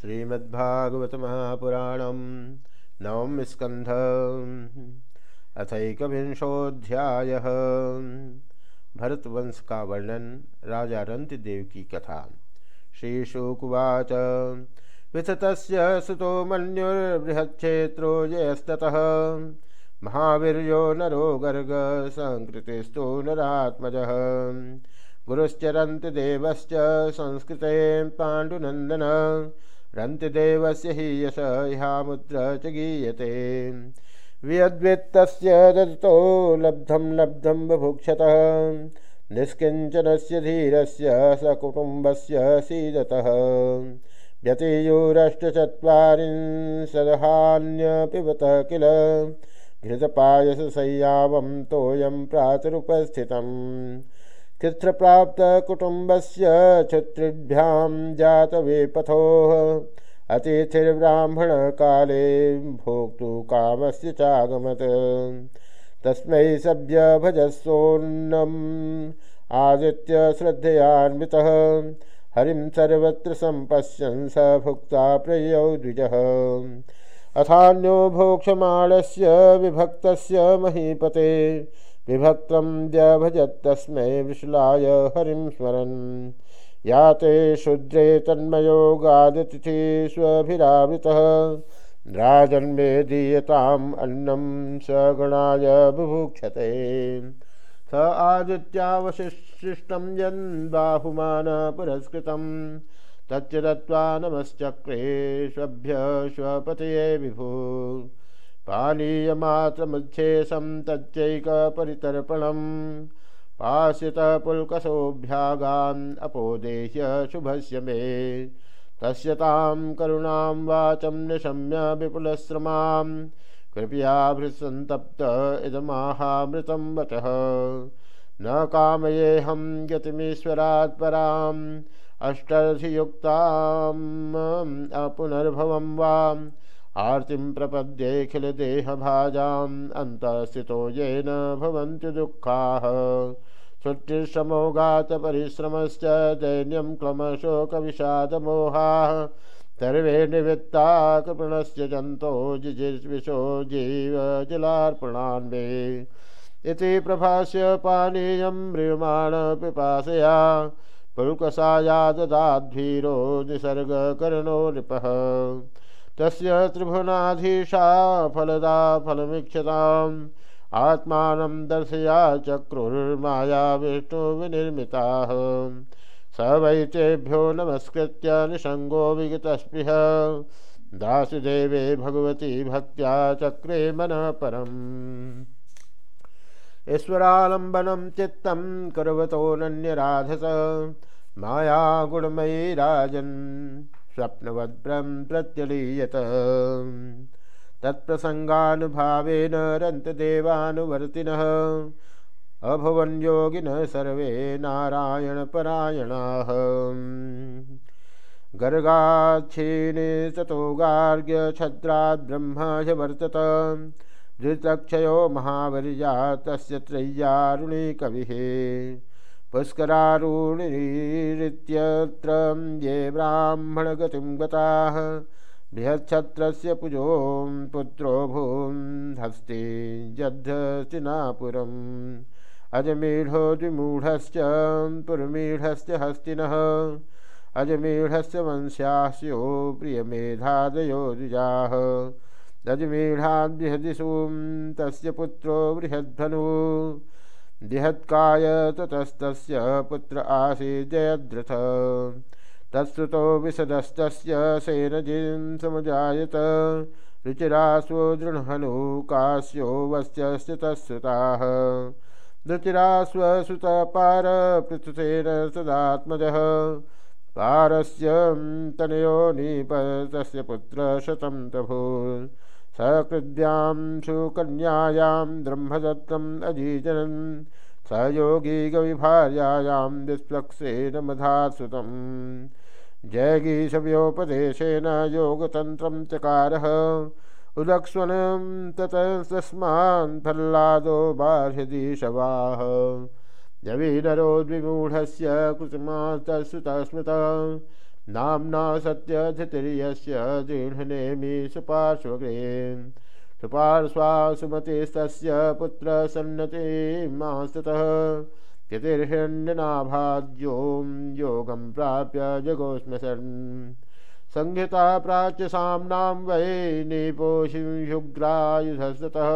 श्रीमद्भागवत महापुराण नवम स्कंध अथकविंशोध्याय भरतवंश का वर्णन, राजा रंत देव की कथा। श्रीशुकुवाच। विथत सुतो मन्युर्बृहक्षेत्रो जयस्ततः। महावीर्यो नरो गर्ग संकृतिस्तु नरात्मज। गुरुश्चरन्ति देवश्च संस्कृते पाण्डुनन्दन। रन्तिदेवस्य हि यश ह्यामुद्र च गीयते। वियद्वित्तस्य दत्तो लब्धं लब्धं बुभुक्षतः। निष्किञ्चनस्य धीरस्य सकुटुम्बस्य सीदतः। व्यतियोरष्टचत्वारिंशदहान्यपिबत किल? घृतपायससय्यावं तोयं प्रातरुपस्थितम्। कृत्रप्राप्तकुटुम्बस्य क्षत्रिभ्यां जातवेपथोः अतिथिर्ब्राह्मणकाले भोक्तु कामस्य चागमत्। तस्मै सभ्यभजस्सोन्नम् आदित्य श्रद्धयान्वितः। हरिं सर्वत्र सम्पश्यन् स भुक्ता प्रयौ द्विजः। अथान्यो भोक्षमाणस्य विभक्तस्य महीपते। विभक्तं व्यभजत्तस्मै वृषलाय हरिं स्मरन्। या ते शूद्रे तन्मयोगादतिथि स्वभिरावृतः राजन्मे दीयताम् अन्नं सगणाय बुभुक्षते। स आदित्यावशिष्टं यन्बाहुमान पुरस्कृतं तच्च दत्त्वा नमश्चक्रे स्वभ्य स्वपतये विभु। पानीयमात्रमुच्छेषं तच्चैकपरितर्पणं पास्यतपुल्कसोऽभ्यागान् अपोदेह्य शुभस्य मे। तस्य तां करुणां वाचं निशम्य विपुलश्रमां कृपयाभृसन्तप्त इदमाहामृतं वचः। न कामयेऽहं गतिमीश्वरात् पराम्। अष्टधियुक्तां पुनर्भवं वाम्। आर्तिं प्रपद्येऽखिलदेहभाजाम् अन्तःस्थितो येन भवन्ति दुःखाः। श्रुतिश्रमोघातपरिश्रमश्च दैन्यं क्लमशोकविषादमोहाः। सर्वे निवृत्ता कृपणस्य जन्तो जिजिर्विशो जीवजलार्पणान्वे इति प्रभास्य पानीयं म्रियमाण पिपासया। पुल्कसाया ददाद्भीरो निसर्गकर्णो नृपः। तस्य त्रिभुवनाधीशा फलदा फलमीक्षताम्। आत्मानं दर्शया चक्रुर्माया विष्णु विष्णुविनिर्मिताः स वैतेभ्यो नमस्कृत्य निसङ्गो विगतस्पृह। दासुदेवे भगवती भक्त्या चक्रे मनः परम्। ईश्वरालम्बनं चित्तं कुर्वतोऽनन्यराधस माया गुणमयी राजन्। स्वप्नवद्भ्रं प्रत्यलीयत तत्प्रसङ्गानुभावेन रन्तदेवानुवर्तिनः अभवन् योगिनः सर्वे नारायणपरायणाः। गर्गाच्छीने ततो गार्ग्यछद्राद्ब्रह्म वर्तत। धृतक्षयो महावर्या तस्य त्रय्यारुणी कविः पुष्करारूणिरित्यत्र ये ब्राह्मणगतिं गताः बृहच्छत्रस्य पुजो पुत्रो भून् हस्ति जद्धसिनापुरम् अजमीढो द्विमूढश्च पुरमीढस्य हस्तिनः। अजमीढस्य वंश्यास्यो प्रियमेधादयो द्विजाः अजमीढाद्बृहदिसूं तस्य पुत्रो बृहद्धनु बृहत्काय ततस्त पुत्र आसी जयद्रथ। तत्सुतो विशदस्तस्य सेनजिं समुजायत। रुचिरास्वो दृढहनुकास्यो वस्यस्य तत्सुताः रुचिरास्वसुतपारपृथुसेन सदात्मजः। पारस्य तनयो नीप तस्य पुत्र शतं तभूत्। सकृद्यां सुकन्यायां ब्रह्मदत्तम् अजीजनन् स योगी गविभार्यायां विस्पक्षेन मधासुतं जयगीषव्योपदेशेन योगतन्त्रं चकारः। उदक्ष्वनं ततस्तस्मान् प्रह्लादो बाह्यदीशवाः। यवीनरो द्विमूढस्य कृतमास्तस्मृत नाम्ना सत्यधितिर्यस्य दृढनेमि सुपार्श्वगृहे सुपार्श्वा सुमतिस्तस्य पुत्रसन्नतिमास्ततः तिथिर्हिण्यनाभाद्यों योगं प्राप्य जगोस्म्यसन् संहिता प्राच्य साम्नां वै निपोषियुग्रायुधस्ततः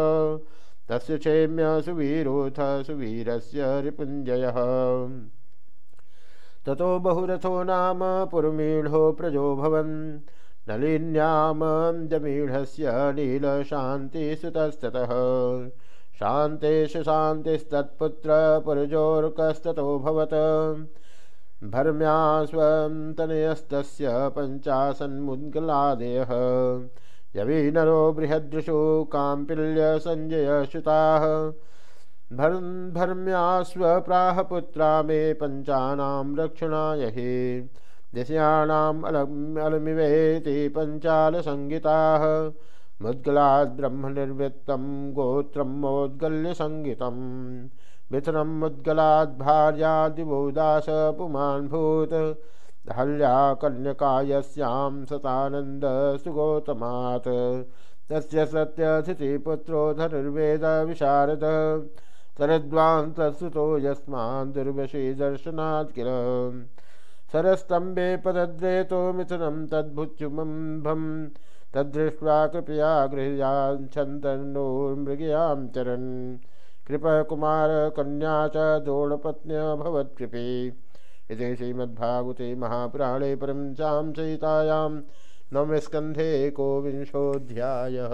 तस्य क्षेम्य सुवीरोऽथ सुवीरस्य रिपुञ्जयः। ततो बहुरथो नाम पुरमीढो प्रजोभवन् नलिन्यां जमीढस्य नीलशान्तिसुतस्ततः शान्तेश शान्तिस्तत्पुत्र पुरजोर्कस्ततोऽभवत् भर्म्या स्वं तनयस्तस्य पञ्चासन्मुद्गलादयः यवीनरो बृहदृशो काम्पिल्य सञ्जयश्रुताः भर्म्यास्वप्राह पुत्रा मे पञ्चानां रक्षणाय हि दिश्याणाम् अलम् अलमिवेति पञ्चालसङ्गिताः मुद्गलाद् ब्रह्मनिर्वृत्तं गोत्रमोद्गल्यसङ्गितं मिथुनम् मुद्गलाद् भार्यादिवोदास पुमान् हल्या कन्यकायस्यां सतानन्दसुगोतमात् तस्य सत्यथितिपुत्रो धनुर्वेदविशारद शरद्वान्तसुतो यस्मान् दुर्वशी दर्शनात् किल? सरस्तम्भे पदद्रेतो मिथुनं तद्भुच्युमम्भं तद्दृष्ट्वा कृपया गृह्याच्छन्दन्नोर्मृगयां चरन्। कृपः कुमारकन्या च द्रोणपत्न्यभवत्कृपी इति श्रीमद्भागवते महापुराणे परञ्चां सहितायां नवमस्कन्धे एकोविंशोऽध्यायः